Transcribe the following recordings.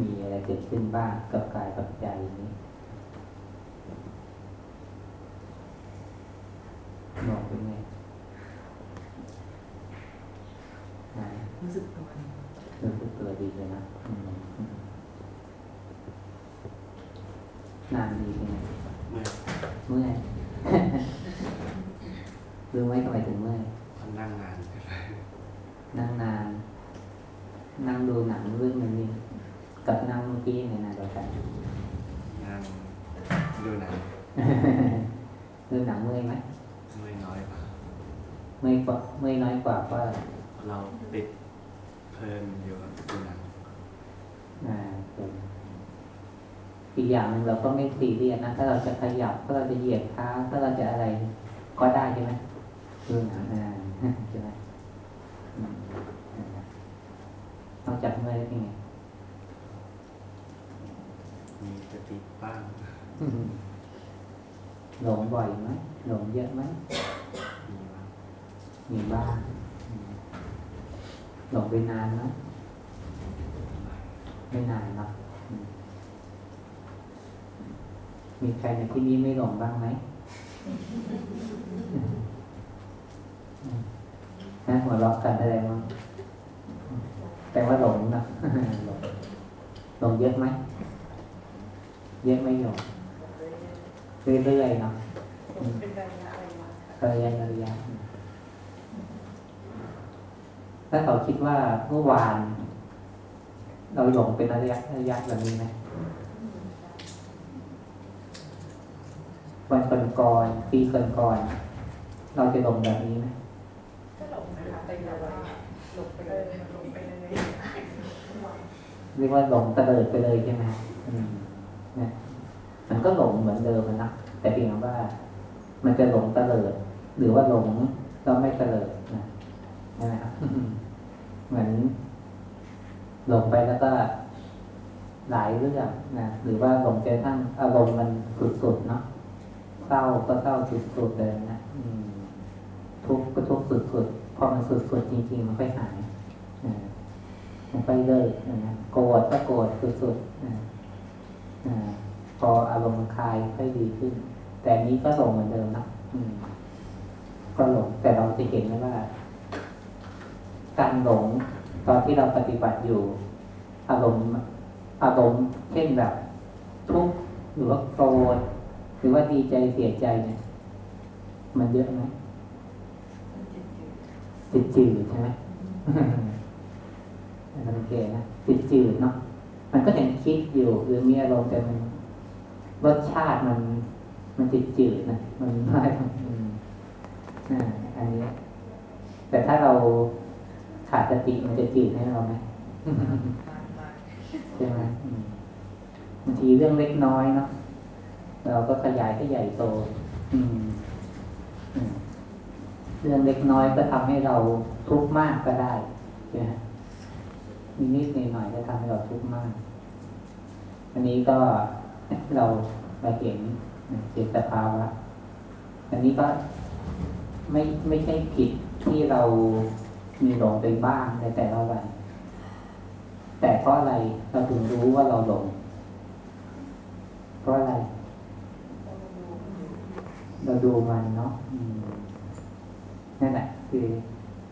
มีอะไรเกิดขึ้นบ้างกับกายกับใจนี้มองเป็นไงไหน รู้สึกตัวดี รู้สึกตัวดีเลยนะอืมอืมนานดีเป็นไง เมื่อ เมื่อย รู้ไหมทำไมถึงเมื่อย มันนั่งนานเกินไป นั่งนาน นั่งดูหนังเรื่องนึงนี่กับนั่งเมื่อกี้ในนานเดียวกัน นั่งดูหนัง ดูหนังเมื่อยไหม เมื่อยน้อยกว่า เมื่อยกว่าเมื่อยน้อยกว่าก็ เราติดเพลินอยู่กับดูหนัง อ่าเป็นอี กอย่างหนึ่งเราก็ไม่ซีเรียสนะ ถ้าเราจะขยับถ้าเราจะเหยียดเท้าถ้าเราจะอะไรก็ได้ใช่ไหมดูหนังอ่าใช่ไหมอืมนอกจากเมื่อยแล้วเป็นไงมีสติบ้างหลงบ่อยไหมหลงเยอะไหมมีบ้างมีบ้างอืมหลงไปนานไหมไม่นานเนาะอื มมีใครในที่นี้ไม่หลงบ้างไหมนะหัวเราะกันอะไรมั้งแต่ว่าหลงนะหลงหลงเยอะไหม เยอะไหมหลงเรื่อยๆเนาะเป็นระยะอะไรมาระยะระยะถ้าเขาคิดว่าเมื่อวาน เราหลงเป็นระยะระยะแบบนี้ไหมวัน ก่อนก่อนๆปีก่อนก่อนๆเราจะหลงแบบนี้ไหมก็หลงนะคะไปเลยหลงไปเลยหลงไปเลยเรียกว่าหลงตะเลิดไปเลยใช่ไหมอืมเนี่ยมันก็หลงเหมือนเดิมอะนะแต่เพียงว่า มันจะหลงตะเลิดหรือว่าหลงเราไม่ตะเลิดนะใช่ไหมครับเหมือนหลงไปแล้วก็หลายเรื่องนะหรือว่าหลงใจทั้งอารมณ์มันสุดๆเนาะ เศร้าก็เศร้าสุดๆเลยนะทุกข์ก็ทุกข์สุดๆพอมันสุดๆจริงๆมันค่อยหายมันไปเลยนะโกรธก็โกรธสุดๆพออารมณ์คลายค่อยดีขึ้น แต่นี้ก็หลงเหมือนเดิมนะก็หลงแต่เราจะเห็นนะว่า การหลงตอนที่เราปฏิบัติอยู่ อารมณ์อารมณ์เช่นแบบ ทุกข์หรือว่าโกรธ รือว่าดีใจเสียใจเนี่ยมันเยอะไหมจิตจืดใช่ไหมสังเกตนะจิตจืดเนาะมันก็ยังคิดอยู่หรือมีอารมณ์แต่มันรสชาติมันมันจิตจืดนะมันไม่อืมอ่าอันนี้ แต่ถ้าเราขาดสติมันจะจืดให้เราไหมใช่ไหมอืมบางทีเรื่องเล็กน้อยเนาะ เราก็ขยายให้ใหญ่โต อืมเรื่องเล็กน้อยก็ทำให้เราทุกข์มากก็ได้ใช่ไหมมีนิดหน่อยก็ทำให้เราทุกข์มาก อันนี้ก็เราเราเห็นเจตสภาวะอันนี้ก็ไม่ไม่ใช่ผิดที่เรามีหลงไปบ้างในแต่ละวัน แต่เพราะอะไรเราถึงรู้ว่าเราหลง เพราะอะไร เราดูมันเนาะนั่นแหละคือ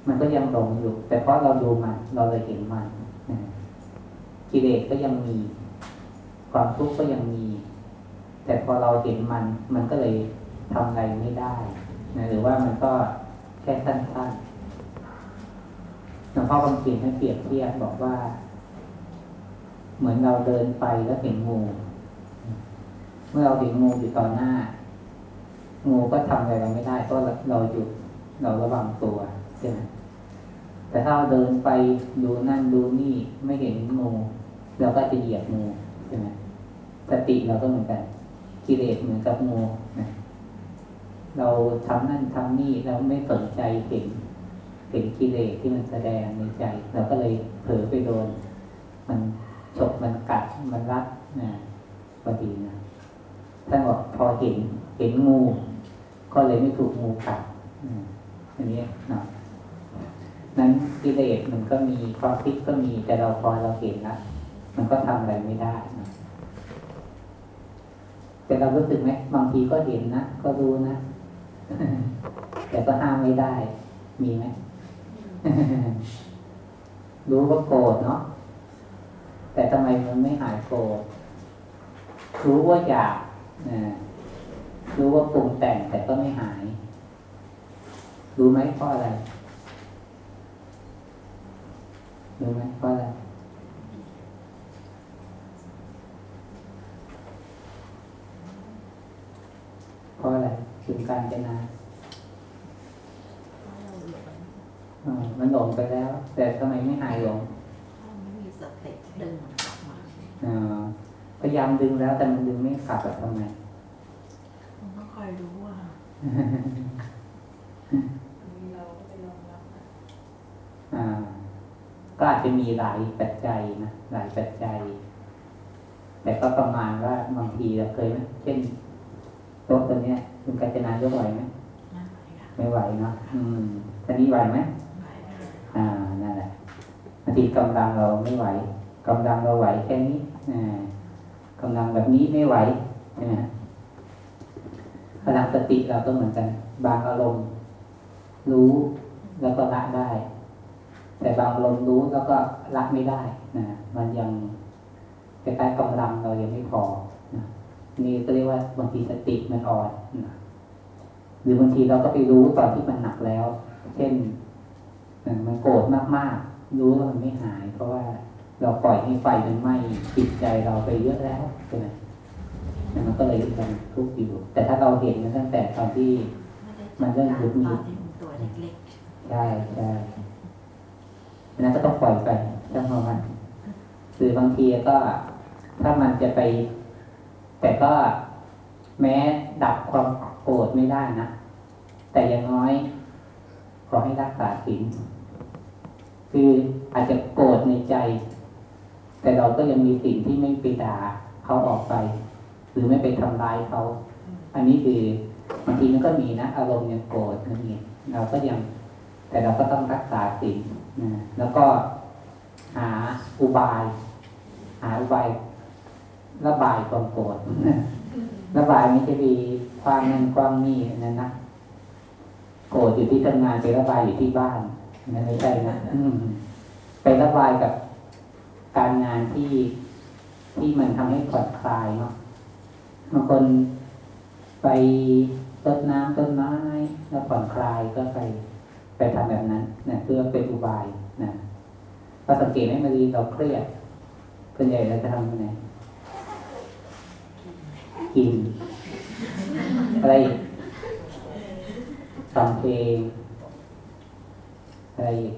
มันก็ยังหลงอยู่ แต่เพราะเราดูมัน เราเลยเห็นมันกิเลสก็ยังมี ความทุกข์ก็ยังมี แต่พอเราเห็นมัน มันก็เลยทำอะไรไม่ได้นะหรือว่ามันก็แค่สั้นๆหลวงพ่อคำเขียนให้เปรียบเทียบบอกว่า เหมือนเราเดินไปแล้วเห็นงู เมื่อเราเห็นงูอยู่ต่อหน้า งูก็ทำอะไรเราไม่ได้เพราะเราหยุดเราระวังตัวใช่ไหมแต่ถ้าเราเดินไปดูนั่นดูนี่ไม่เห็นงูเราก็จะเหยียบงูใช่ไหมสติเราก็เหมือนกันกิเลสเหมือนกับงูนะเราทำนั่นทำนี่เราไม่สนใจเห็นเห็นกิเลสที่มันแสดงในใจเราก็เลยเผลอไปโดน มันฉกมันกัดมันรัดนะพอดีนะท่านบอกพอเห็นเห็นงู ก็เลยไม่ถูกงูกัดอันนี้เนาะนั้นกิเลสมันก็มีความคิดก็มีแต่เราพอเราเห็นละมันก็ทำอะไรไม่ได้นะแต่เรารู้สึกไหมบางทีก็เห็นนะก็รู้นะแต่ก็ห้ามไม่ได้ มีไหมรู้ว่าโกรธเนาะแต่ทำไมมันไม่หายโกรธรู้ว่าอยากนะ รู้ว่าปรุงแต่งแต่ก็ไม่หาย รู้ไหมเพราะอะไร รู้ไหมเพราะอะไรเพราะอะไรถึงการจะนาอ่ามันหลงไปแล้ว แต่ทำไมไม่หายหลงไม่มีสติดึงมันกลับมาอ่าพยายามดึงแล้วแต่มันดึงไม่กลับแบบทำไมมันก็ค อยรู้ว่ามีเราก็ไปยอมรับนะอ่า ก็อาจจะมีหลายปัจจัยนะหลายปัจจัย แต่ก็ประมาณว่าบางทีเราเคยไหมเช่นโต๊ะตัวเนี้ยคุณกัญจนายกไหวไหมนั่นไหมคะไม่ไหวเนาะอืมตอนนี้ไหวไหมไปได้อ่านั่นแหละบางทีกำลังเราไม่ไหวกำลังเราไหวแค่นี้อ่ากำลังแบบนี้ไม่ไหวใช่ไหม พลังสติเราก็เหมือนกัน บางอารมณ์ รู้แล้วก็ละได้ แต่บางอารมณ์รู้แล้วก็ละไม่ได้นะมันยังคล้ายๆกำลังเรายังไม่พอนะนี่ก็เรียกว่าบางทีสติมันอ่อนนะหรือบางทีเราก็ไปรู้ตอนที่มันหนักแล้ว เช่นมันโกรธมากๆ รู้ว่ามันไม่หาย เพราะว่าเราปล่อยให้ไฟมันไหม้จิตใจเราไปเยอะแล้วใช่ไหมแล้ว มันก็เลยยังทุกข์อยู่ แต่ถ้าเราเห็นมันตั้งแต่ตอนที่ไม่ได้จัดการตอนที่มันตัวเล็กใช่ใช่อันนั้นก็ต้องปล่อยไปช่างมันหรือบางทีก็ถ้ามันจะไป แต่ก็แม้ดับความโกรธไม่ได้นะ แต่อย่างน้อย ขอให้รักษาศีลคืออาจจะโกรธในใจ แต่เราก็ยังมีสิ่งที่ไม่ไปด่าเขาออกไป หรือไม่ไปทำร้ายเขา อันนี้คือบางทีมันก็มีนะ อารมณ์ยังโกรธนั่นเองเราก็ยัง แต่เราก็ต้องรักษาสิ่งนะแล้วก็หาอุบาย หาอุบายระบายความโกรธระบายไม่ใช่ดีความนั่นความนี่นั่นนะโกรธอยู่ที่ทำงานไประบายอยู่ที่บ้านนั่นไม่ใช่นะอืมไประบายกับการงานที่ที่มันทำให้ผ่อนคลายเนาะ บางคนไปรดน้ำต้นไม้แล้วผ่อนคลายก็ไปไปทำแบบนั้นนะเพื่อเป็นอุบายนะเราสังเกตไหมเมื่อเราเครียดส่วนใหญ่เราจะทำยังไงกิน อะไรฟังเพลงอะไรอีก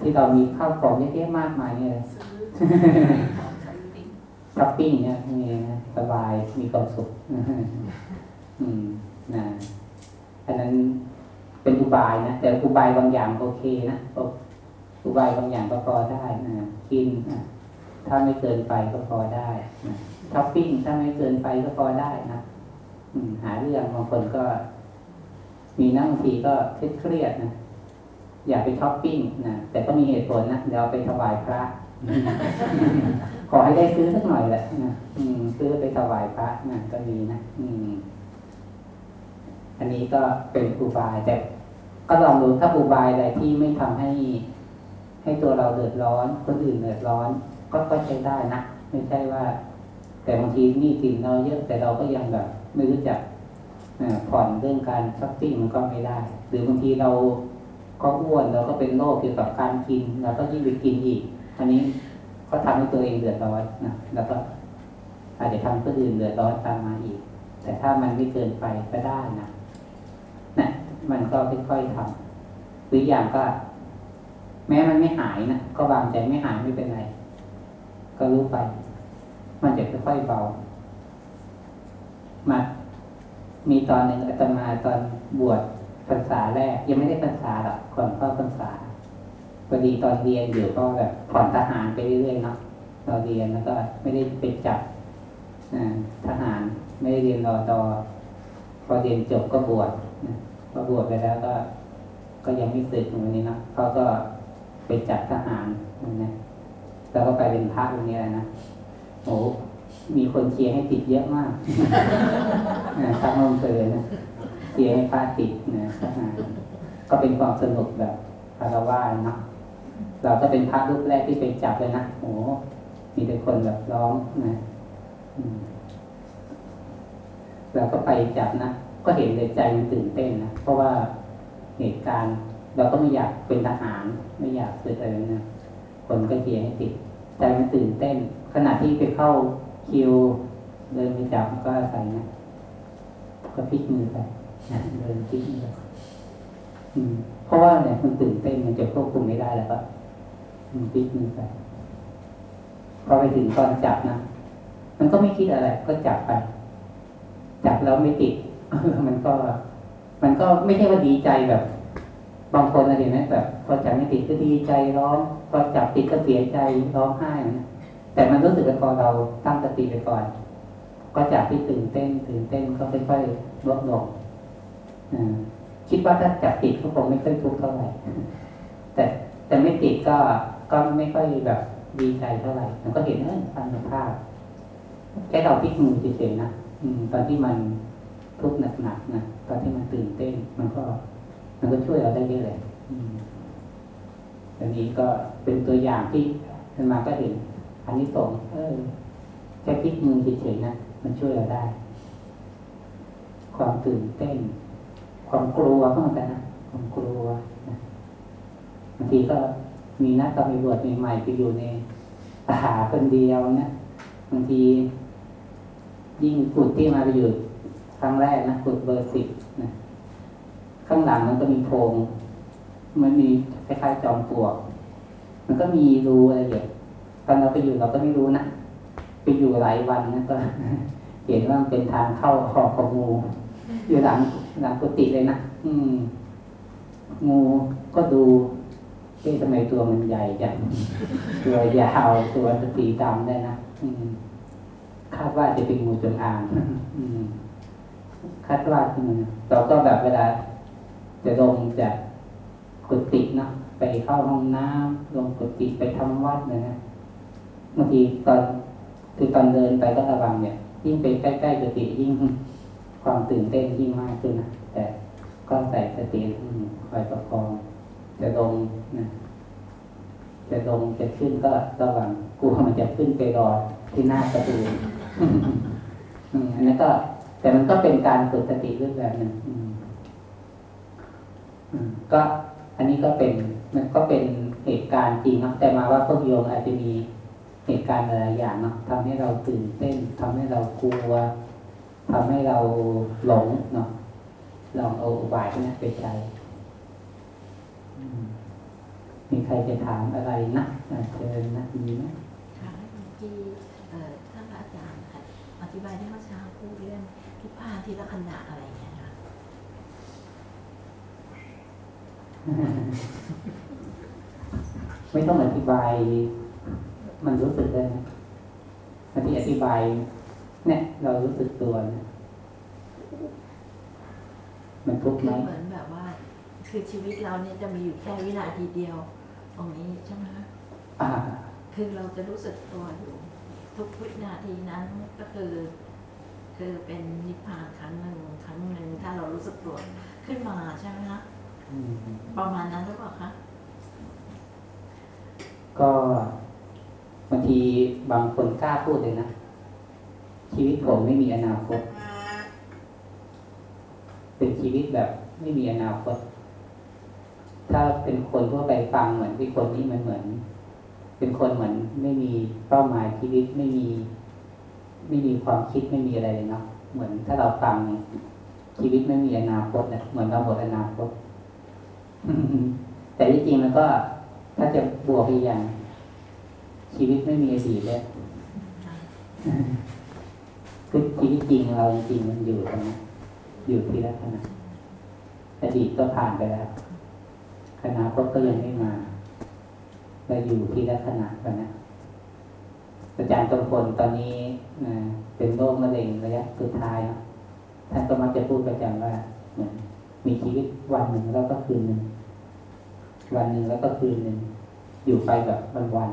ที่เรามีข้าวของเยอะแยะมากมายเนี่ย ปิ้งเนี่ยนี่นะสบายมีความสุขอืมนะอันนั้นเป็นอุบายนะแต่อุบายบางอย่างโอเคนะอุบายบางอย่างก็พอได้นะกินนะถ้าไม่เกินไปก็พอได้นะช้อปปิ้งถ้าไม่เกินไปก็พอได้นะอืมหาเรื่องบางคนก็ มีนั่งทีก็เครียดนะอยากไปช้อปปิ้งนะแต่ก็มีเหตุผลนะเดี๋ยวเอาไปถวายพระ ขอให้ได้ซื้อสักหน่อยแหละนะอืม ซื้อไปถวายพระนะก็ดีนะอืม อันนี้ก็เป็นอุบาย แต่ก็ลองดูถ้าอุบายอะไรที่ไม่ทำให้ ให้ตัวเราเดือดร้อน คนอื่นเดือดร้อน ก็ก็ใช้ได้นะไม่ใช่ว่า แต่บางทีนี่สินเราเยอะแต่เราก็ยังแบบ ไม่รู้จักผ่อนเรื่องการช้อปปิ้งมันก็ไม่ได้ หรือบางทีเราก็อ้วนเราก็เป็นโรคเกี่ยวกับการกินเราก็ยิ่งไปกินอีกอันนี้ ก็ทำให้ตัวเองเดือดร้อนนะแล้วก็อาจจะทำคนอื่นเดือดร้อนตามมาอีก แต่ถ้ามันไม่เกินไปก็ได้นะนะมันก็ค่อยๆทำหรืออย่างก็ แม้มันไม่หายนะก็วางใจไม่หายไม่เป็นไร ก็รู้ไป มันจะค่อยๆเบา มามีตอนหนึ่งอาตมาตอนบวชพรรษาแรก ยังไม่ได้พรรษาหรอกก่อนเข้าพรรษา พอดีตอนเรียนอยู่ก็แบบผ่อนทหารไปเรื่อยๆเนาะเราเรียนแล้วก็ไม่ได้ไปจับทหารไม่ได้เรียนรอดอพอเรียนจบก็บวชนะพอบวชไปแล้วก็ ก็ยังไม่สึกตรงนี้เนาะเขาก็ไปจับทหารนะแล้วก็ไปเป็นพระตรงนี้แหละนะโอ้มีคนเชียร์ให้ติดเยอะมากนะทั้งอำเภอนะเชียร์ให้พระติดนะอ่าก็เป็นความสนุกแบบคารวะนะ เราก็เป็นพระรูปแรกที่ไปจับเลยนะโอ้มีแต่คนแบบร้องนะเราก็ไปจับนะก็เห็นเลยใจมันตื่นเต้นนะเพราะว่าเหตุการณ์ เราก็ไม่อยากเป็นทหาร ไม่อยากเสึกอะไรนะคนก็เชียร์ให้ติดใจมันตื่นเต้น ขณะที่ไปเข้าคิวเดินไปจับก็ใส่นะก็พลิกมือไปนะเดินพลิกมือเพราะว่าเนี่ยมันตื่นเต้นมันจะควบคุมไม่ได้แล้วก็ มันพลิกมือไปพอไปถึงตอนจับนะมันก็ไม่คิดอะไร ก็จับไป จับแล้วไม่ติดมันก็ มันก็ไม่ใช่ว่าดีใจแบบ บางคนอะไรเห็นไหมแบบพอจับไม่ติดก็ดีใจร้องพอจับติดก็เสียใจร้องไห้นะแต่มันรู้สึกว่าพอเราตั้งสติไปก่อน ก็จากที่ตื่นเต้นตื่นเต้นก็ค่อยๆลดลงคิดว่าถ้าจับติดก็คงไม่ค่อยทุกข์เท่าไหร่แต่แต่ไม่ติดก็ ก็ไม่ค่อยแบบดีใจเท่าไหร่มันก็เห็นเออฟังภาพแค่เราพลิกมือเฉยๆนะอืมตอนที่มันทุกข์หนักๆนะตอนที่มันตื่นเต้น มันก็ มันก็ช่วยเราได้เยอะเลยอันนี้ก็เป็นตัวอย่างที่มันมาก็เห็นอันนี้ส่งเออแค่พลิกมือเฉยๆนะมันช่วยเราได้ ความตื่นเต้น ความกลัวก็เหมือนกันนะความกลัวบางทีก็ มีนักตำรวจใหม่ๆไปอยู่ในป่าคนเดียวนะบางทียิ่งขุดที่มาไปอยู่ครั้งแรกนะขุดเบอร์สิบนะข้างหลังมันก็มีโพรงมันมีคล้ายๆจอมปลวก มันก็มีรูอะไรอย่างตอนเราไปอยู่เราก็ไม่รู้นะไปอยู่หลายวันนะก็ เห็นว่ามันเป็นทางเข้าออกของงู อยู่หลังหลังกุฏิเลยนะอืมงูก็ดู เอ๊ะทำไมตัวมันใหญ่จังตัวยาวตัวสีดำได้นะอืมคาดว่าจะเป็นงูจงอางอืมคาดว่าที่มันเราก็แบบเวลา จะลงจากกุฏิเนาะไปเข้าห้องน้ำลงกุฏิไปทำวัดเลยนะบางทีตอนคือตอนเดินไปก็ระวังเนี่ย ยิ่งไปใกล้ๆกุฏิยิ่งความตื่นเต้นยิ่งมากขึ้นนะแต่ก็ใส่สติอืมคอยประคอง จะลงนะจะลงจะขึ้นก็ระวังกลัวมันจะขึ้นไปรอที่หน้าประตูอันนั้ก็ แต่มันก็เป็นการฝึกสติรูปแบบหนึ่งก็อันนี้ก็เป็นมันก็เป็นเหตุการณ์จริงเนาะแต่มาว่าพวกโยมอาจจะมีเหตุการณ์หลายอย่างเนาะทำให้เราตื่นเต้นทำให้เรากลัวทำให้เราหลงเนาะลองเอาอุบายพวกนี้ไปใช้ มมีใครจะถามอะไรนะอะเชิญนะมีไหมค่ะเมื่อกี้เอ่อท่านพระอาจารย์ค่ะ อธิบายที่เมื่อเช้าพูดเรื่องที่ผ้าที่ละขณะอะไรอย่างเงี้ยค่ะไม่ต้องอธิบาย มันรู้สึกได้นะบางทีอธิบาย เนี่ย เรารู้สึกตัวนะมันทุกข์คืไหมอเหมือนแบบว่า คือชีวิตเราเนี่ยจะมีอยู่แค่วินาทีเดียว ตรงนี้ใช่ไหมคะอ่าคือเราจะรู้สึกตัวอยู่ ทุกวินาทีนั้นก็คือ คือเป็นนิพพานครั้งหนึ่งครั้งหนึ่งถ้าเรารู้สึกตัวขึ้นมาใช่ไหมคะอืมประมาณนั้นหรือเปล่าคะก็บางทีบางคนกล้าพูดเลยนะ ชีวิตผมไม่มีอนาคต เป็นชีวิตแบบไม่มีอนาคต ถ้าเป็นคนทั่วไปฟังเหมือนที่คนนี้มันเหมือน เป็นคนเหมือนไม่มีเป้าหมายชีวิตไม่มี ไม่มีความคิดไม่มีอะไรเลยเนาะเหมือนถ้าเราฟังชีวิตไม่มีอนาคตเนี่ยเหมือนเราหมดอนาคต แต่ที่จริงมันก็ ถ้าจะบวกอีกอย่าง ชีวิตไม่มีอดีตเลยคือชีวิตจริงเราจริงมันอยู่ตรงนั้อยู่ที่ลักษณะอดีตก็ผ่านไปแล้ว อนาคตก็ยังไม่มาเราอยู่ที่ลักษณะกันนะอาจารย์ตรงพลตอนนี้นะเป็นโรคมะเร็งระยะสุดท้ายเนอะท่านก็มักจะพูดประจำว่าเหมือนมีชีวิตวันหนึ่งแล้วก็คืนหนึ่งวันหนึ่งแล้วก็คืนหนึ่งอยู่ไปแบบวันวัน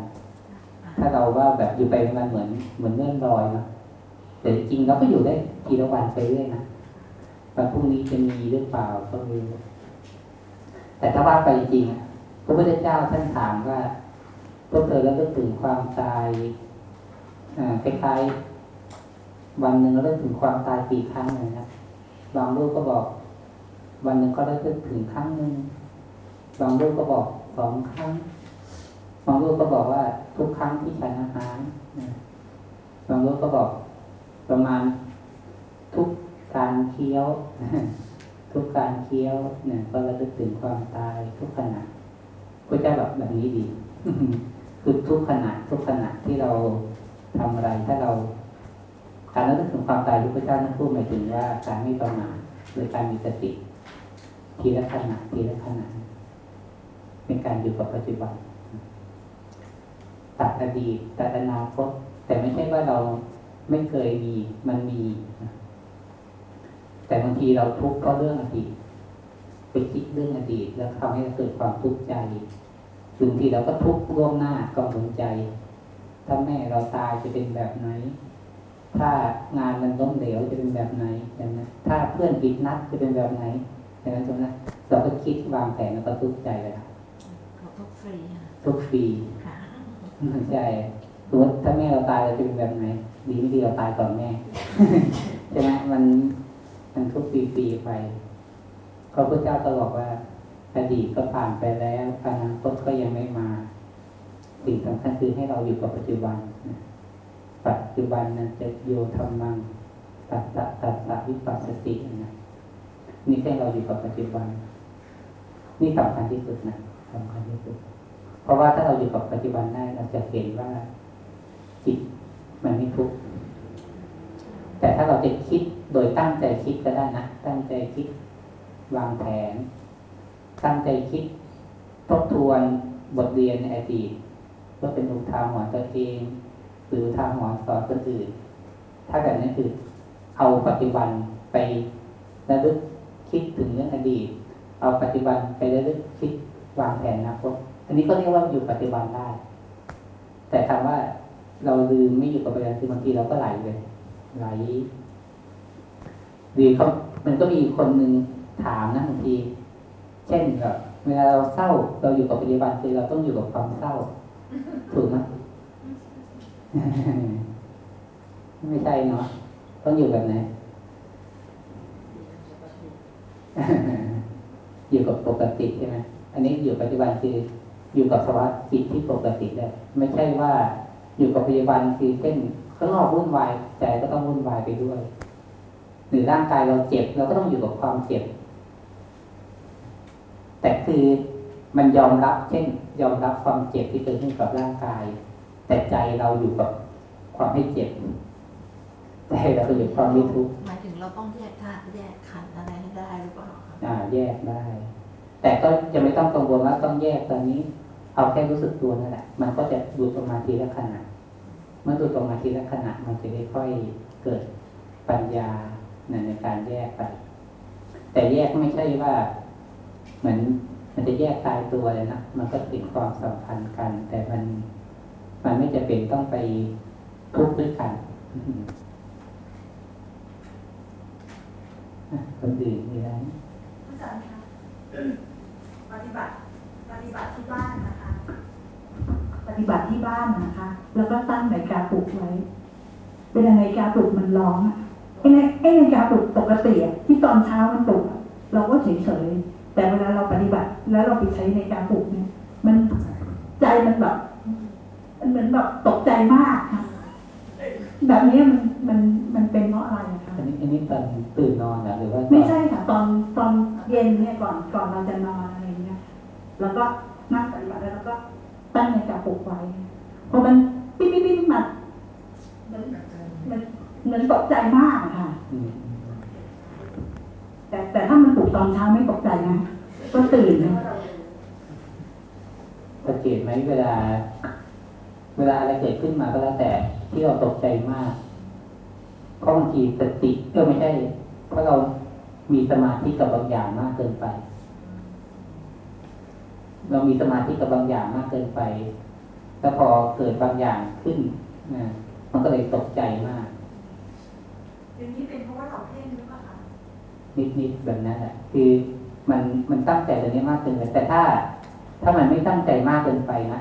ๆถ้าเราว่าแบบอยู่ไปมันเหมือนเหมือนเลื่อนลอยเนาะแต่จริงเราก็อยู่ได้ทีละวันไปเรื่อยนะวันพรุ่งนี้จะมีหรือเปล่าก็ไม่รู้ แต่ถ้าว่าไปจริงอะพระพุทธเจ้าท่านถามว่าพวกเธอแล้วก็ถึงความตายคล้ายๆวันหนึ่งเราเลิกถึงความตายกี่ครั้งเลยนะบางรูปก็บอก วันหนึ่งก็ได้ถึงครั้งหนึ่งบางรูปก็บอกสองครั้งบางรูปก็บอกว่าทุกครั้งที่ฉันอาหารบางรูปก็บอกประมาณทุกการเคี้ยว ทุกการเคี้ยวเนี่ยก็ระลึกถึงความตายทุกขณะพระเจ้าแบบแบบนี้ดี คือทุกขณะทุกขณะที่เราทำอะไรถ้าเรา การระลึกถึงความตายที่พระเจ้านั้นพูดหมายถึงว่าการไม่ประมาทหรือการมีสติทีละขณะทีละขณะเป็นการอยู่กับปัจจุบันตัดอดีตตัดอนาคตแต่ไม่ใช่ว่าเราไม่เคยมีมันมีนะ แต่บางทีเราทุกข์เพราะเรื่องอดีตไปคิดเรื่องอดีต แล้วทำให้เราเกิดความทุกข์ใจบางทีเราก็ทุกข์ร่วมหน้ากังวลใจ ถ้าแม่เราตายจะเป็นแบบไหน ถ้างานมันล้มเหลวจะเป็นแบบไหนอย่างนั้นถ้าเพื่อนผิดนัดจะเป็นแบบไหนอย่างนั้นตรงนั้นเราก็คิดวางแผนแล้วก็ทุกข์ใจเลยนะเขาทุกฟรีค่ะทุกข์ฟรีค่ะใช่สมมติถ้าแม่เราตายเราจะเป็นแบบไหนดีไม่ดีเราตายก่อนแม่ใช่ไหมมัน มันทุกปีปีๆไปพระพุทธเจ้าก็บอกว่าอดีตก็ผ่านไปแล้วอนาคตก็ยังไม่มา สิ่งสำคัญคือให้เราอยู่กับปัจจุบัน ปัจจุบันนั้นจะโยธรรมังตัสสะตัสสะวิปัสสตินะนี่ให้เราอยู่กับปัจจุบัน นี่สำคัญที่สุดนะสำคัญที่สุด เพราะว่าถ้าเราอยู่กับปัจจุบันได้เราจะเห็นว่าจิตมันไม่ทุกข์แต่ถ้าเราจะคิด โดยตั้งใจคิดก็ได้นะ ตั้งใจคิด วางแผน ตั้งใจคิด ทบทวนบทเรียนในอดีตเพื่อเป็นอุทาหรณ์ตัวเอง หรือทาหรณ์สอนคนอื่น ถ้าแบบนี้คือเอาปัจจุบันไประลึกคิดถึงเรื่องอดีต เอาปัจจุบันไประลึกคิดวางแผนอนาคตอันนี้ก็เรียกว่าอยู่ปัจจุบันได้ แต่คำว่าเราลืมไม่อยู่กับปัจจุบันคือบางทีเราก็ไหลเลยไหล หรือเขามันก็มีคนหนึ่งถามนะบางที เช่นแบบเวลาเราเศร้าเราอยู่กับปัจจุบันคือเราต้องอยู่กับความเศร้า ถูกไหมไม่ใช่เนาะต้องอยู่แบบไหนอยู่กับปกติใช่ไหมอันนี้อยู่ปัจจุบันคืออยู่กับสภาวะจิตที่ปกติได้ไม่ใช่ว่าอยู่กับปัจจุบันคือเช่นข้างนอกวุ่นวายใจก็ต้องวุ่นวายไปด้วย หรือร่างกายเราเจ็บเราก็ต้องอยู่กับความเจ็บ แต่คือมันยอมรับเช่น ยอมรับความเจ็บที่เกิดขึ้นกับร่างกาย แต่ใจเราอยู่กับความไม่เจ็บใจเราก็อยู่กับความไม่ทุกข์หมายถึงเราต้องแยกธาตุแยกขันธ์อะไรให้ได้หรือเปล่าคะอ่า แยกได้ แต่ก็จะไม่ต้องกังวลว่าต้องแยกตอนนี้ เอาแค่รู้สึกตัวนั่นแหละมันก็จะดูตรงมาทีละขณะเมื่อดูตรงมาทีละขณะมันจะได้ค่อยเกิดปัญญา ในการแยกไป แต่แยกไม่ใช่ว่า เหมือนมันจะแยกตายตัวเลยนะมันก็ติดความสัมพันธ์กัน แต่มันมันไม่จะเป็นต้องไปทุกข์ด้วยกันคนอื่นมีอะไรอาจารย์คะปฏิบัติปฏิบัติที่บ้านนะคะ ปฏิบัติที่บ้านนะคะ แล้วก็ตั้งนาฬิกาปลุกไว้เวลานาฬิกาปลุกมันร้องอะ อ้นาไอ้นาฬิกาปลุกปกติอะที่ตอนเช้ามันปลุกอะเราก็เฉยๆแต่เวลาเราปฏิบัติ แล้วเราไปใช้นาฬิกาปลุกเนี่ยมันใจมันแบบมันเหมือนแบบตกใจมากค่ะแบบนี้มันมันมันเป็นเพราะอะไรอะคะอันนี้อันนี้ตอนตื่นนอนเหรอหรือว่าตอนไม่ใช่ค่ะตอนตอนเย็นเนี่ยก่อนก่อนเราจะนอนอะไรอย่างเงี้ยแล้วก็นั่งปฏิบัติแล้วก็ตั้งนาฬิกาปลุกไว้พอมันปิ๊บปิ๊บปิ๊บมามันมัน เหมือนตกใจมากอะค่ะอืมแต่แต่ถ้ามันปลุกตอนเช้าไม่ตกใจนะ ก็ตื่นนะสังเกตไหมเวลา เวลาอะไรเกิดขึ้นมาก็แล้วแต่ที่เราตกใจมากเพราะบางทีสติก็ไม่ใช่ เพราะเรามีสมาธิกับบางอย่างมากเกินไป เรามีสมาธิกับบางอย่างมากเกินไป แล้วพอเกิดบางอย่างขึ้นนะมันก็เลยตกใจมาก อย่างนี้เป็นเพราะว่าเราเพ่งหรือเปล่าคะนิดๆแบบนั้นแหละคือมันมันตั้งใจตัวนี้มากเกินไปแต่ถ้า ถ้ามันไม่ตั้งใจมากเกินไปนะ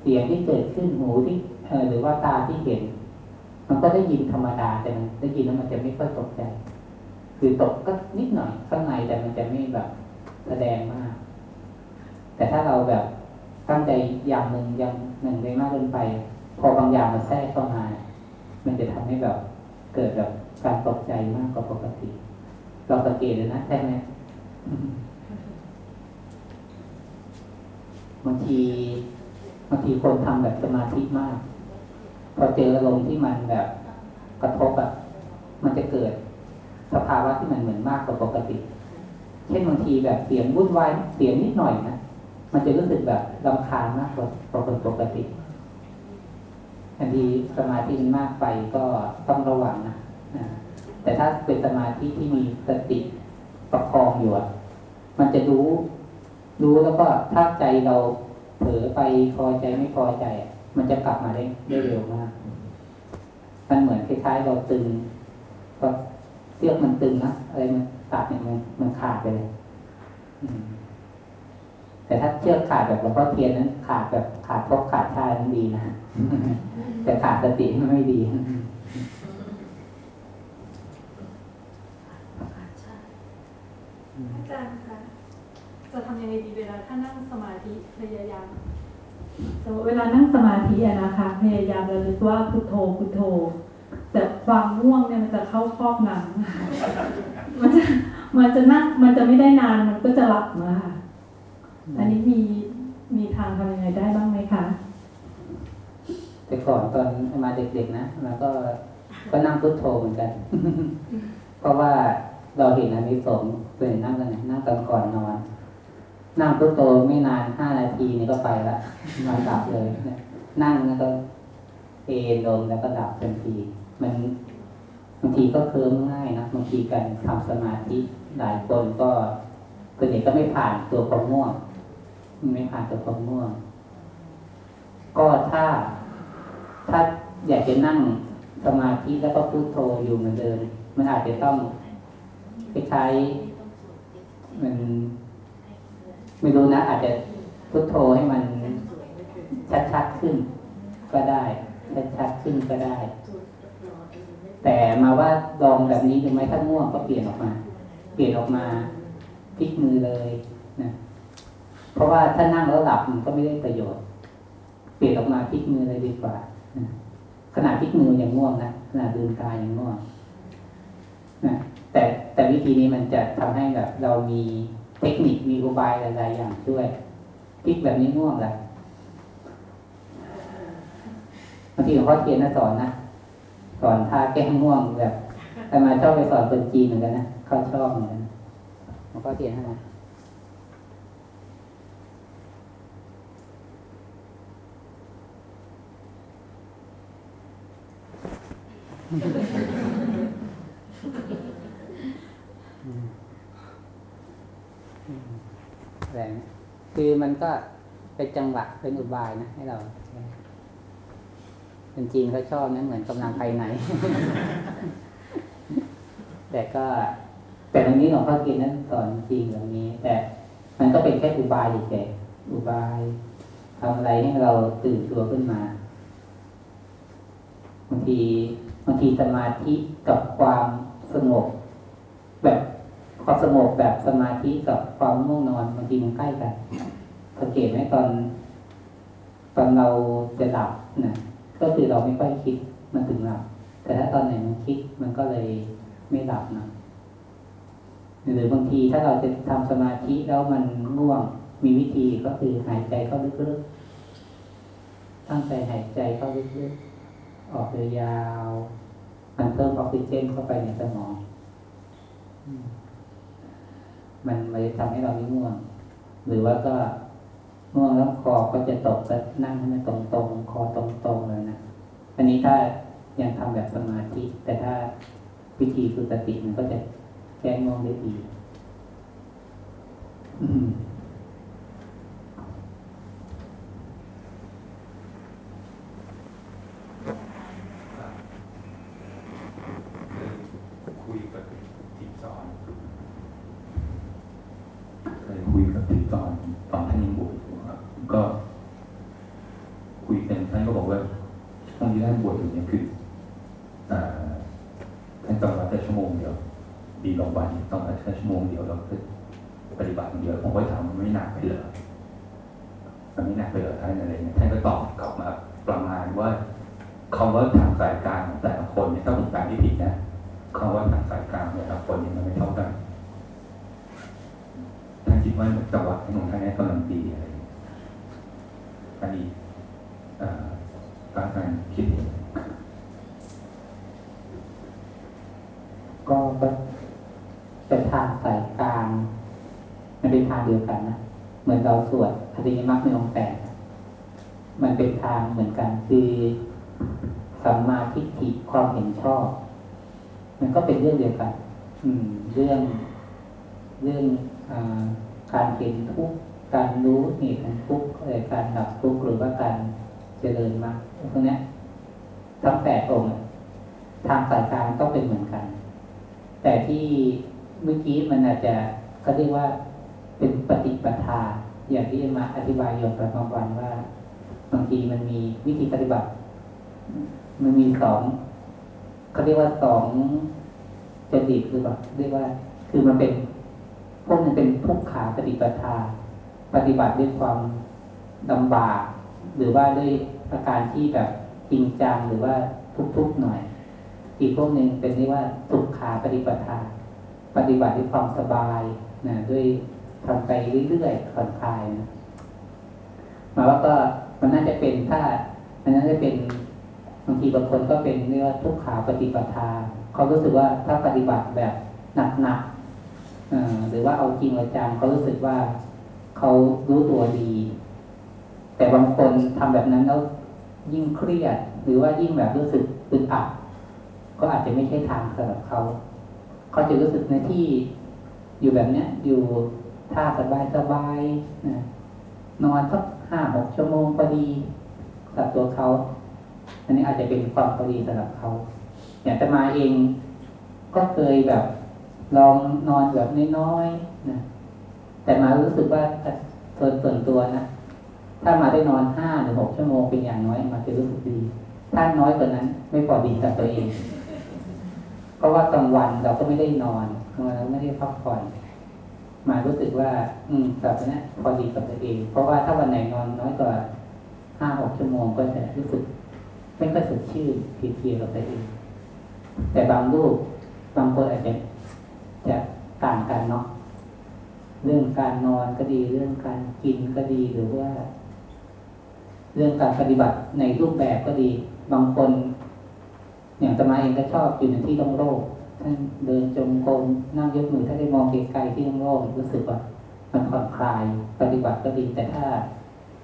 เสียงที่เกิดขึ้นหูที่เออหรือว่าตาที่เห็น มันก็ได้ยินธรรมดาแต่มันได้ยินแล้วมันจะไม่ค่อยตกใจ คือตกก็นิดหน่อยข้างในแต่มันจะไม่แบบแสดงมาก แต่ถ้าเราแบบตั้งใจอย่างหนึ่งอย่างหนึ่งได้มากเกินไป พอบางอย่างมันแทรกเข้ามา มันจะทำให้แบบ เกิดแบบการตกใจมากกว่าปกติ เราสังเกตเลยนะใช่ไหมบางทีบางทีคนทำแบบสมาธิมาก พอเจออารมณ์ที่มันแบบกระทบอะมันจะเกิดสภาวะที่มันเหมือนมากกว่าปกติ เช่นบางทีแบบเสียงวุ่นวายเสียงนิดหน่อยนะมันจะรู้สึกแบบรำคาญมากกว่าปกติ บางทีสมาธิมันมากไปก็ต้องระวังนะแต่ถ้าเป็นสมาธิที่มีสติประคองอยู่มันจะรู้ รู้แล้วก็ถ้าใจเราเผลอไปพอใจไม่พอใจ มันจะกลับมาได้ได้เร็วมาก มันเหมือนคล้ายๆเราตึงก็เสือมันตึงนะอะไรมันตัดเนี่ยมันมันขาดไปเลย อืม แต่ถ้าเชือกขาดแบบหลวงพ่อเทียนนั้นขาดแบบขาดพบขาดชาตินั้นดีนะแต่ขาดสติมันไม่ดีอาจารย์คะจะทำยังไงดีเวลาถ้านั่งสมาธิพยายามสมมติเวลานั่งสมาธิอะนะคะ พยายามระลึกว่าพุทโธพุทโธ แต่ความง่วงเนี่ยมันจะเข้าครอบงำมันจะมันจะนั่งมันจะไม่ได้นานมันก็จะหลับนะคะ อันนี้มีมีทางทำยังไงได้บ้างไหมคะ แต่ก่อนตอนมาเด็กๆนะแล้วก็ก็นั่งพุทโธเหมือนกัน เพราะว่าเราเห็นอันนี้สงส์เป็นนั่งกันนะนั่งตอนก่อนนอน นั่งพุทโธไม่นานห้านาทีนี่ก็ไปละนอนหลับเลยนะนั่งแล้วก็เอนลงแล้วก็หลับทันที มันบางทีก็เคลิ้มง่ายนะบางทีการทำสมาธิหลายคนก็ส่วนใหญ่ก็ไม่ผ่านตัวความง่วง ไม่ผ่านตัวความง่วง ก็ถ้าถ้าอยากจะนั่งสมาธิแล้วก็พูดโทอยู่เหมือนเดิมมันอาจจะต้องคล้ายๆมัน ไม่รู้นะ อาจจะพูดโทให้มันชัดๆขึ้นก็ได้ชัดๆขึ้นก็ได้ แต่มาว่าลองแบบนี้ดูไหมถ้าง่วงก็เปลี่ยนออกมา เปลี่ยนออกมาพลิกมือเลยนะ เพราะว่าถ้านั่งแล้วหลับมันก็ไม่ได้ประโยชน์ เปลี่ยนออกมาพลิกมือเลยดีกว่าขนาดพลิกมือยังง่วงนะขนาดลืมตายยังง่วงนะแต่แต่วิธีนี้มันจะทำให้แบบเรามีเทคนิคมีอุบายหลายๆอย่างช่วยพลิกแบบนี้ง่วงแหละบางทีหลวงพ่อเทียนนะสอนนะสอนท่าแก้ง่วงแบบแต่มาชอบไปสอนคนจีนเหมือนกันนะเขาชอบเหมือนกันหลวงพ่อเทียนให้นะ แรงคือมันก็เป็นจังหวะเป็นอุบายนะให้เราคนจีนเขาชอบนะเหมือนกำลังภายใน แต่ก็ แต่ตรงนี้หลวงพ่อกินนั้นสอนจริงตรงนี้ แต่มันก็เป็นแค่อุบายเฉยๆอุบายทำอะไรให้เราตื่นตัวขึ้นมาบางทีางทีสมาธิกับความสงบ แบบความสงบแบบสมาธิกับความง่วงนอนบางทีมันใกล้กันสังเกตไหมตอน ตอนเราจะหลับนะก็คือเราไม่ค่อยคิดมันถึงหลับ แต่ถ้าตอนไหนมันคิดมันก็เลยไม่หลับนะหรือบางทีถ้าเราจะทำสมาธิแล้วมันง่วงมีวิธีก็คือหายใจเข้าลึกๆตั้งใจหายใจเข้าลึกๆ ออกยาวๆมันเพิ่มออกซิเจนเข้าไปในสมองมันมันจะทำให้เราไม่ง่วง หรือว่าก็ง่วงแล้วคอก็จะตกก็นั่งให้มันตรงๆ คอตรงๆเลยนะ อันนี้ถ้ายังทำแบบสมาธิ แต่ถ้าวิธีฝึกสติมันก็จะแก้ง่วงได้ดีอืม นั่งบวชอยู่เนี่ยคืออ่าท่านจำวัดแค่ชั่วโมงเดียว ดีลง วันต้องแค่ชั่วโมงเดียวเราคือปฏิบัติเดียวผมก็ถามมันไม่หนักไปเหรอมันไม่หนักไปเหรอท่านอะไรเนี่ยท่านก็ตอบกลับมาประมาณว่าคำว่าทางสายกลางของแต่ละคนเนี่ยถ้าผมแปลไม่ผิดนะคำว่าทางสายกลางของแต่ละคนเนี่ยมันไม่เท่ากันท่านคิดว่าจังหวะของท่านเนี่ยกำลังดีอะไรอย่างเงี้ยอันนี้เอ่อพระอาจารย์คิดเห็น ก็เป็นทางสายกลาง มันเป็นทางเดียวกันนะ เหมือนเราสวดอริยมรรคในองค์แปดอะมัน เหมือนกันคือสัมมาทิฏฐิความเห็นชอบ มันก็เป็นเรื่องเดียวกัน อืม เรื่องเรื่องอการเห็นทุกข์การรู้เหตุของทุกข์การดับทุกข์หรือว่าการเจริญมรรคพวกเนี้ยทั้งแปดองค์ทางสายกลางต้องเป็นเหมือนกัน แต่ที่เมื่อกี้มันอาจจะเขาเรียกว่าเป็นปฏิปทาอย่างที่มาอธิบายโยมประมาวันว่า บางทีมันมีวิธีปฏิบัติ มันมีสองเขาเรียกว่าสองจริตหรือเปล่าเรียกว่า คือมันเป็นพวกมันเป็นทุกขาปฏิปทา ปฏิบัติด้วยความลำบาก หรือว่าด้วยอาการที่แบบจริงจังหรือว่าทุกๆหน่อย อีกพวกหนึ่งเป็นเรียกว่าสุขขาปฏิปทา ปฏิบัติด้วยความสบายนะด้วยทำไปเรื่อยๆผ่อนคลายนะมาว่าก็ มันน่าจะเป็นถ้ามันน่าจะเป็นบางทีบางคนก็เป็นเรียกว่าทุกขาปฏิปทาเขารู้สึกว่าถ้าปฏิบัติแบบหนักๆเอ่อหรือว่าเอาจริงเอาจังเขารู้สึกว่าเขารู้ตัวดี แต่บางคนทำแบบนั้นแล้วยิ่งเครียด หรือว่ายิ่งแบบรู้สึกอึดอัดก็อาจจะไม่ใช่ทางสำหรับเขาเขาจะรู้สึกในที่อยู่แบบเนี้ยอยู่ท่าสบายสบายนะนอนสัก ห้าหกชั่วโมงพอดีสำหรับตัวเขา อันนี้อาจจะเป็นความพอดีสำหรับเขาอย่างแต่มาเองก็เคยแบบ ลองนอนแบบน้อยๆนะแต่มารู้สึกว่าส่วนส่วนตัวนะถ้ามาได้นอนห้าหรือหกชั่วโมงเป็นอย่างน้อยมาจะรู้สึกดี ถ้าน้อยกว่านั้น ไม่พอดีกับตัวเอง เพราะว่ากลางวันเราก็ไม่ได้นอนกลางวันเราไม่ได้พักผ่อน มารู้สึกว่า อืมแบบนี้พอดีกับตัวเอง เพราะว่าถ้าวันไหนนอนน้อยกว่าห้าหกชั่วโมงก็จะรู้สึกไม่ค่อยสดชื่นเพลียๆกับตัวเอง แต่บางรูปบางคนอาจจะจะต่างกันเนาะเรื่องการนอนก็ดีเรื่องการกินก็ดีหรือว่า เรื่องการปฏิบัติในรูปแบบก็ดี บางคน อย่างตมาเองก็ชอบอยู่ในที่โล่งๆ ท่านเดินจงกรมนั่งยกมือถ้าได้มองไกลๆที่โล่งรู้สึกว่ามันผ่อนคลายปฏิบัติก็ดีแต่ถ้า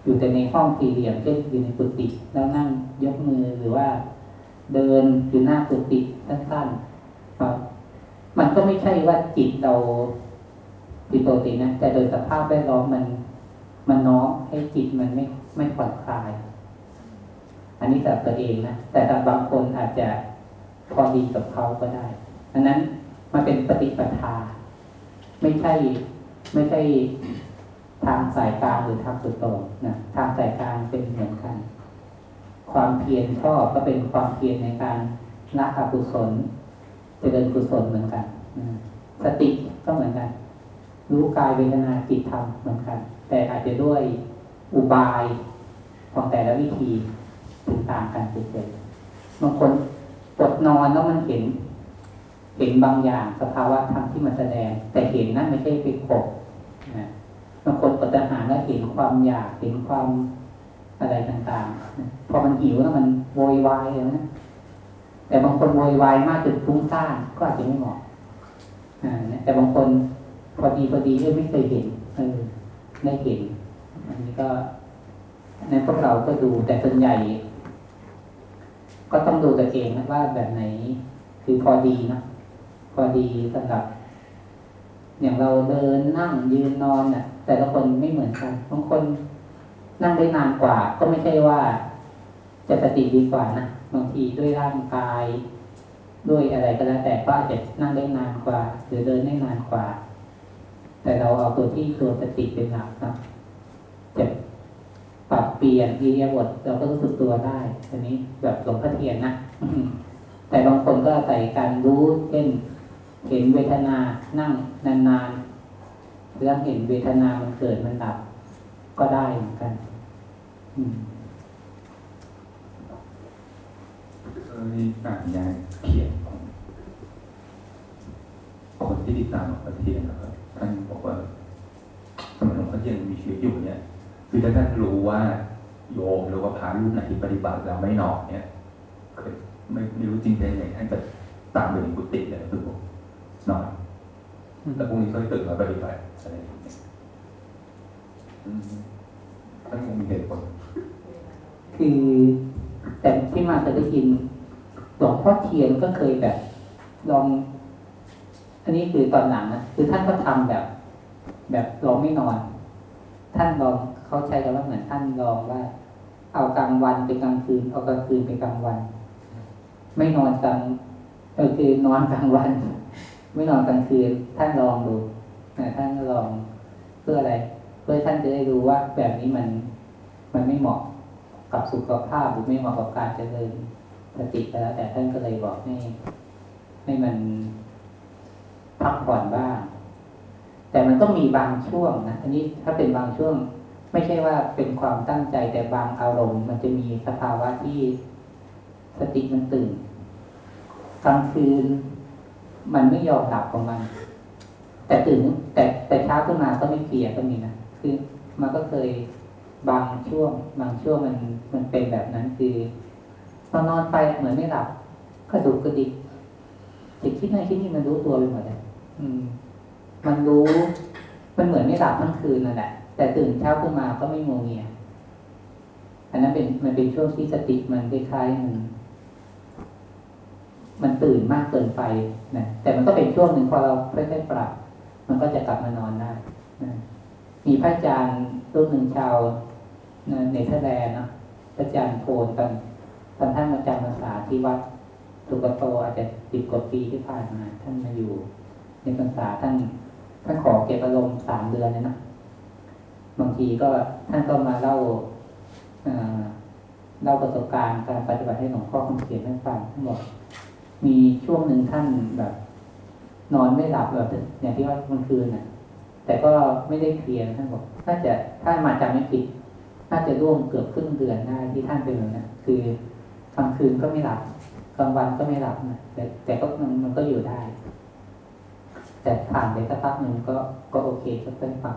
อยู่แต่ในห้องสี่เหลี่ยมเช่นอยู่ในกุฏิแล้วนั่งยกมือหรือว่า เดินอยู่หน้ากุฏิสั้นๆครับมันก็ไม่ใช่ว่าจิตเราผิดปกตินะแต่โดยสภาพแวดล้อมมันมันน้อมให้จิตมันไม่ไม่ผ่อนคลาย อันนี้สำหรับตัวเองนะแต่สำหรับบางคนอาจจะพอดีกับเขาก็ได้ อันนั้นมันเป็นปฏิปทา ไม่ใช่ไม่ใช่ทางสายกลางหรือทางสุดโต่งนะทางสายกลางเป็นเหมือนกัน ความเพียรชอบก็เป็นความเพียรในการละอกุศลเจริญกุศลเหมือนกันสติก็เหมือนกัน รู้กายเวทนาจิตธรรมเหมือนกัน แต่อาจจะด้วยอุบายของแต่ละวิธีถึงต่างกันเฉยๆบางคนกดนอนแล้วมันเห็น เห็นบางอย่างสภาวะธรรมที่มันแสดง แต่เห็นนั่นไม่ใช่ไปกบนะบางคนกดอาหารแล้วเห็นความอยากเห็นความอะไรต่างๆ พอมันหิวแล้วมันโวยวายเลยนะแต่บางคนโวยวายมากจนฟุ้งซ่านก็อาจจะไม่เหมาะอ่านแต่บางคนพอดีพอดีเอ้ยไม่เคยเห็นเออได้เห็น อันนี้ก็ในพวกเราก็ดูแต่ส่วนใหญ่ ก็ต้องดูตัวเองนะว่าแบบไหนคือพอดีนะ พอดีสำหรับ อย่างเราเดินนั่งยืนนอนน่ะ แต่ละคนไม่เหมือนกันบางคนนั่งได้นานกว่า ก็ไม่ใช่ว่า จะสติดีกว่านะบางทีด้วยร่างกาย ด้วยอะไรก็แล้ว แต่ก็อาจจะนั่งได้นานกว่า หรือเดินได้นานกว่า แต่เราเอาตัวที่ตัวสติเป็นหลักนะจะปรับเปลี่ยนปลี่ยนอิริยบถเราก็รู้สึกตัวได้อันนี้แบบหลวงพ่อเทียนนะแต่บางคนก็อาศัยการรู้เช่น เห็นเวทนานั่งนานๆเรื่องเห็นเวทนามันเกิดมันดับ ก็ได้เหมือนกันอืมเคยอ่านงานเขียนของคนที่ติดตามหลวงพ่อเทียนนะครับท่านบอกว่าสมัยหลวงพ่อเทียนมีชีวิตอยู่เนี่ย คือถ้าท่านรู้ว่าโยมหรือว่าพระรูปไหนที่ปฏิบัติแล้วไม่นอนเนี่ยเคยไม่ไม่รู้จริงเป็นท่านจะตามไปในกุฏิเลยคือบอก นอนแต่พรุ่งนี้ค่อยตื่นมาปฏิบัติอะไรอย่างเงี้ยท่านคงมีเหตุผลคือแต่ที่มาเคยได้ยินหลวงพ่อเทียนก็เคยแบบ ลอง อันนี้คือตอนหลังนะคือท่านก็ทำแบบ แบบลองไม่นอน ท่านลองเขาใช้คำว่าเหมือนท่านลองว่า เอากลางวันเป็นกลางคืน เอากลางคืนเป็นกลางวัน ไม่นอนกลางเออคือนอนกลางวัน ไม่นอนกลางคืนท่านลองดูนะท่านก็ลองเพื่ออะไร เพื่อท่านจะได้รู้ว่าแบบนี้มันมันไม่เหมาะกับสุขภาพหรือไม่เหมาะกับการเจริญสติแล้ว แต่ท่านก็เลยบอกให้ให้มันพักผ่อนบ้าง แต่มันก็มีบางช่วงนะอันนี้ถ้าเป็นบางช่วง ไม่ใช่ว่าเป็นความตั้งใจแต่บางอารมณ์ มันจะมีสภาวะที่สติมันตื่นกลางคืน มันไม่ยอมหลับของมัน แต่ตื่นแต่แต่เช้าขึ้นมาก็ไม่เพลียก็มีนะคือ มันก็เคยบางช่วง บางช่วงมันมันเป็นแบบนั้นคือพอนอนไปเหมือนไม่หลับกระดุกกระดิกจะคิดนั่นคิดนี่มันรู้ตัวไปหมดเลยอืม มันรู้มันเหมือนไม่หลับทั้งคืนนั่นแหละแต่ตื่นเช้าขึ้นมาก็ไม่โงงเงียอันนั้นเป็นมันเป็นช่วงที่สติมันคล้ายๆมัน มันตื่นมากเกินไปนะแต่มันก็เป็นช่วงหนึ่งพอเราค่อยๆปรับ มันก็จะกลับมานอนได้นะมีพระอาจารย์รูปหนึ่งชาวเนเธอร์แลนด์เนาะพระอาจารย์โพนตอนตอนท่านมาจำพรรษาที่วัดตุกโตอาจจะสิบกว่าปีที่ผ่านมา ท่านมาอยู่ ในพรรษาท่านท่านขอเก็บอารมณ์สามเดือนเลยนะบางทีก็ท่านก็มาเล่าเล่าประสบการณ์การปฏิบัติให้หลวงพ่อคำเขียนให้ฟังท่านบอก มีช่วงหนึ่งท่านแบบ นอนไม่หลับแบบอย่างที่ว่ามื่อคืนน่ะ แต่ก็ไม่ได้เคลียร์ท่านบอกถ้าจะถ้ามาจำไม่ผิดน่าจะร่วมเกือบครึ่งเดือนได้ที่ท่านเป็นแบบนั้นคือกลางคืนก็ไม่หลับกลางวันก็ไม่หลับนะแต่แต่ก็มันมันก็อยู่ได้ แต่ผ่านไปสักพักหนึ่งก็ก็โอเคก็เป็นปรับ